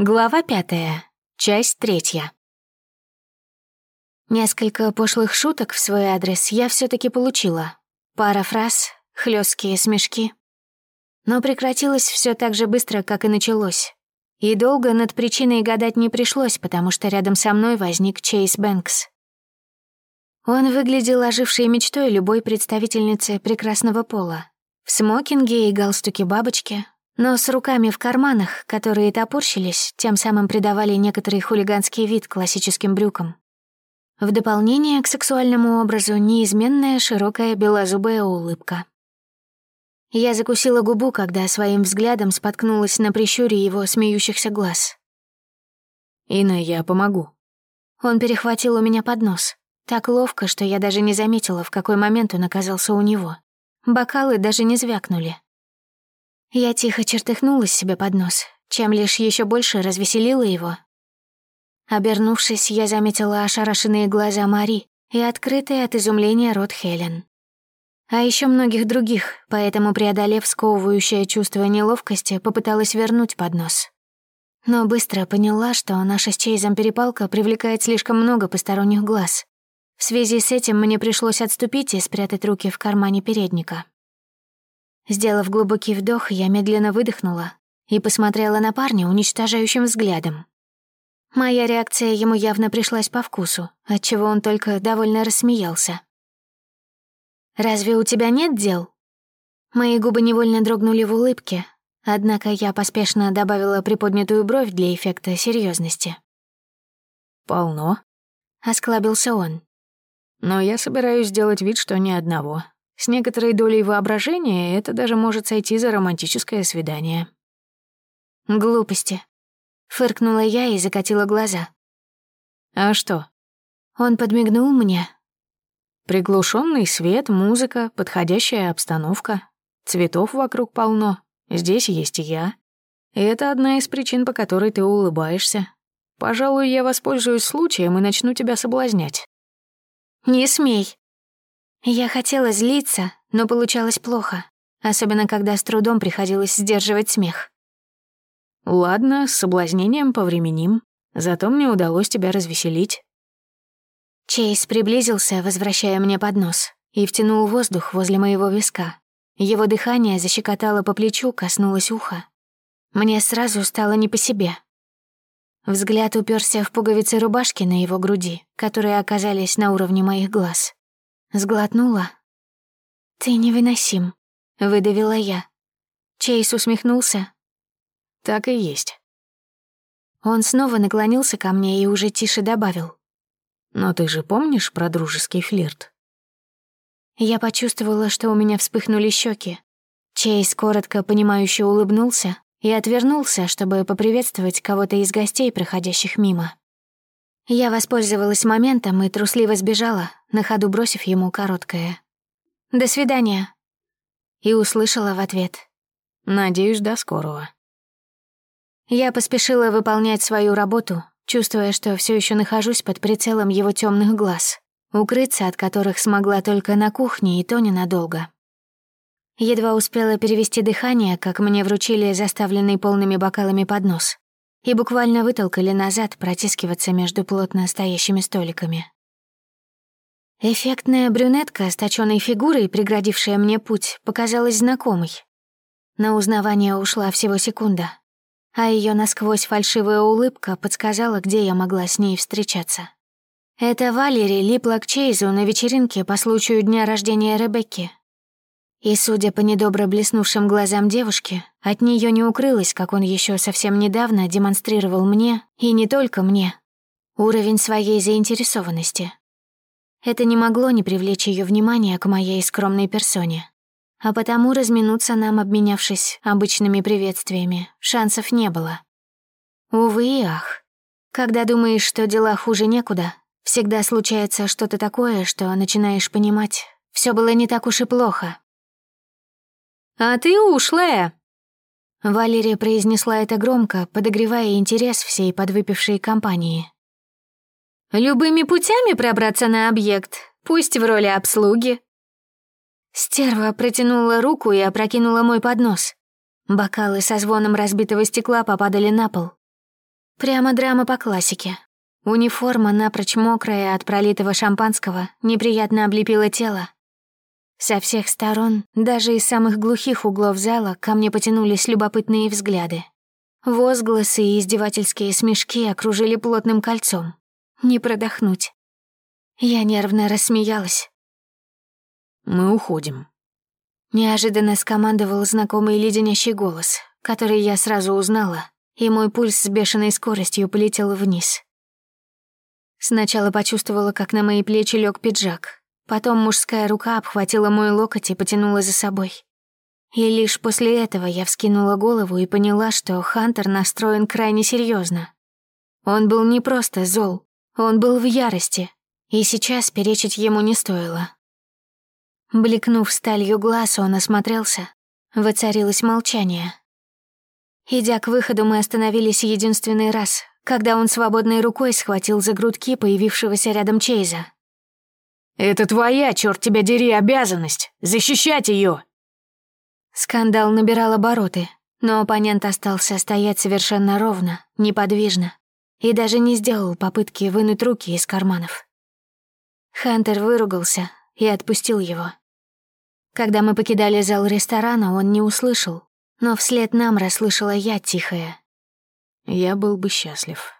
Глава пятая, часть третья. Несколько пошлых шуток в свой адрес я все таки получила. Пара фраз, хлесткие смешки. Но прекратилось все так же быстро, как и началось. И долго над причиной гадать не пришлось, потому что рядом со мной возник Чейз Бэнкс. Он выглядел ожившей мечтой любой представительницы прекрасного пола. В смокинге и галстуке бабочки, но с руками в карманах, которые топорщились, тем самым придавали некоторый хулиганский вид классическим брюкам. В дополнение к сексуальному образу неизменная широкая белозубая улыбка. Я закусила губу, когда своим взглядом споткнулась на прищуре его смеющихся глаз. «Инна, я помогу». Он перехватил у меня поднос. Так ловко, что я даже не заметила, в какой момент он оказался у него. Бокалы даже не звякнули. Я тихо чертыхнулась себе под нос, чем лишь еще больше развеселила его. Обернувшись, я заметила ошарашенные глаза Мари и открытый от изумления рот Хелен. А еще многих других, поэтому, преодолев сковывающее чувство неловкости, попыталась вернуть поднос. Но быстро поняла, что наша с Чейзом перепалка привлекает слишком много посторонних глаз. В связи с этим мне пришлось отступить и спрятать руки в кармане передника. Сделав глубокий вдох, я медленно выдохнула и посмотрела на парня уничтожающим взглядом. Моя реакция ему явно пришлась по вкусу, отчего он только довольно рассмеялся. «Разве у тебя нет дел?» Мои губы невольно дрогнули в улыбке, однако я поспешно добавила приподнятую бровь для эффекта серьезности. «Полно», — осклабился он. «Но я собираюсь сделать вид, что ни одного. С некоторой долей воображения это даже может сойти за романтическое свидание. Глупости. Фыркнула я и закатила глаза. А что? Он подмигнул мне. Приглушенный свет, музыка, подходящая обстановка. Цветов вокруг полно. Здесь есть я. И это одна из причин, по которой ты улыбаешься. Пожалуй, я воспользуюсь случаем и начну тебя соблазнять. «Не смей», я хотела злиться, но получалось плохо, особенно когда с трудом приходилось сдерживать смех. «Ладно, с соблазнением повременим, зато мне удалось тебя развеселить». Чейз приблизился, возвращая мне поднос, и втянул воздух возле моего виска. Его дыхание защекотало по плечу, коснулось уха. Мне сразу стало не по себе. Взгляд уперся в пуговицы рубашки на его груди, которые оказались на уровне моих глаз. Сглотнула. «Ты невыносим», — выдавила я. Чейз усмехнулся. «Так и есть». Он снова наклонился ко мне и уже тише добавил. «Но ты же помнишь про дружеский флирт?» Я почувствовала, что у меня вспыхнули щеки. Чейз коротко понимающе улыбнулся и отвернулся, чтобы поприветствовать кого-то из гостей, проходящих мимо. Я воспользовалась моментом и трусливо сбежала, на ходу бросив ему короткое «До свидания». И услышала в ответ «Надеюсь, до скорого». Я поспешила выполнять свою работу, чувствуя, что все еще нахожусь под прицелом его темных глаз, укрыться от которых смогла только на кухне и то ненадолго. Едва успела перевести дыхание, как мне вручили заставленный полными бокалами поднос и буквально вытолкали назад протискиваться между плотно стоящими столиками. Эффектная брюнетка с точёной фигурой, преградившая мне путь, показалась знакомой. На узнавание ушла всего секунда, а ее насквозь фальшивая улыбка подсказала, где я могла с ней встречаться. Это Валери липла к Чейзу на вечеринке по случаю дня рождения Ребекки, и, судя по недобро блеснувшим глазам девушки, от нее не укрылось, как он еще совсем недавно демонстрировал мне, и не только мне, уровень своей заинтересованности. Это не могло не привлечь ее внимание к моей скромной персоне. А потому разминуться нам, обменявшись обычными приветствиями, шансов не было. Увы и ах. Когда думаешь, что дела хуже некуда, всегда случается что-то такое, что начинаешь понимать, все было не так уж и плохо, «А ты ушлая!» Валерия произнесла это громко, подогревая интерес всей подвыпившей компании. «Любыми путями пробраться на объект, пусть в роли обслуги». Стерва протянула руку и опрокинула мой поднос. Бокалы со звоном разбитого стекла попадали на пол. Прямо драма по классике. Униформа, напрочь мокрая от пролитого шампанского, неприятно облепила тело. Со всех сторон, даже из самых глухих углов зала, ко мне потянулись любопытные взгляды. Возгласы и издевательские смешки окружили плотным кольцом. Не продохнуть. Я нервно рассмеялась. «Мы уходим», — неожиданно скомандовал знакомый леденящий голос, который я сразу узнала, и мой пульс с бешеной скоростью полетел вниз. Сначала почувствовала, как на мои плечи лег пиджак, потом мужская рука обхватила мой локоть и потянула за собой. И лишь после этого я вскинула голову и поняла, что Хантер настроен крайне серьезно. Он был не просто зол, он был в ярости, и сейчас перечить ему не стоило. Бликнув сталью глаз, он осмотрелся. Воцарилось молчание. Идя к выходу, мы остановились единственный раз, когда он свободной рукой схватил за грудки появившегося рядом Чейза. «Это твоя, черт тебя дери, обязанность! Защищать ее! Скандал набирал обороты, но оппонент остался стоять совершенно ровно, неподвижно, и даже не сделал попытки вынуть руки из карманов. Хантер выругался и отпустил его. Когда мы покидали зал ресторана, он не услышал, но вслед нам расслышала я тихое. «Я был бы счастлив».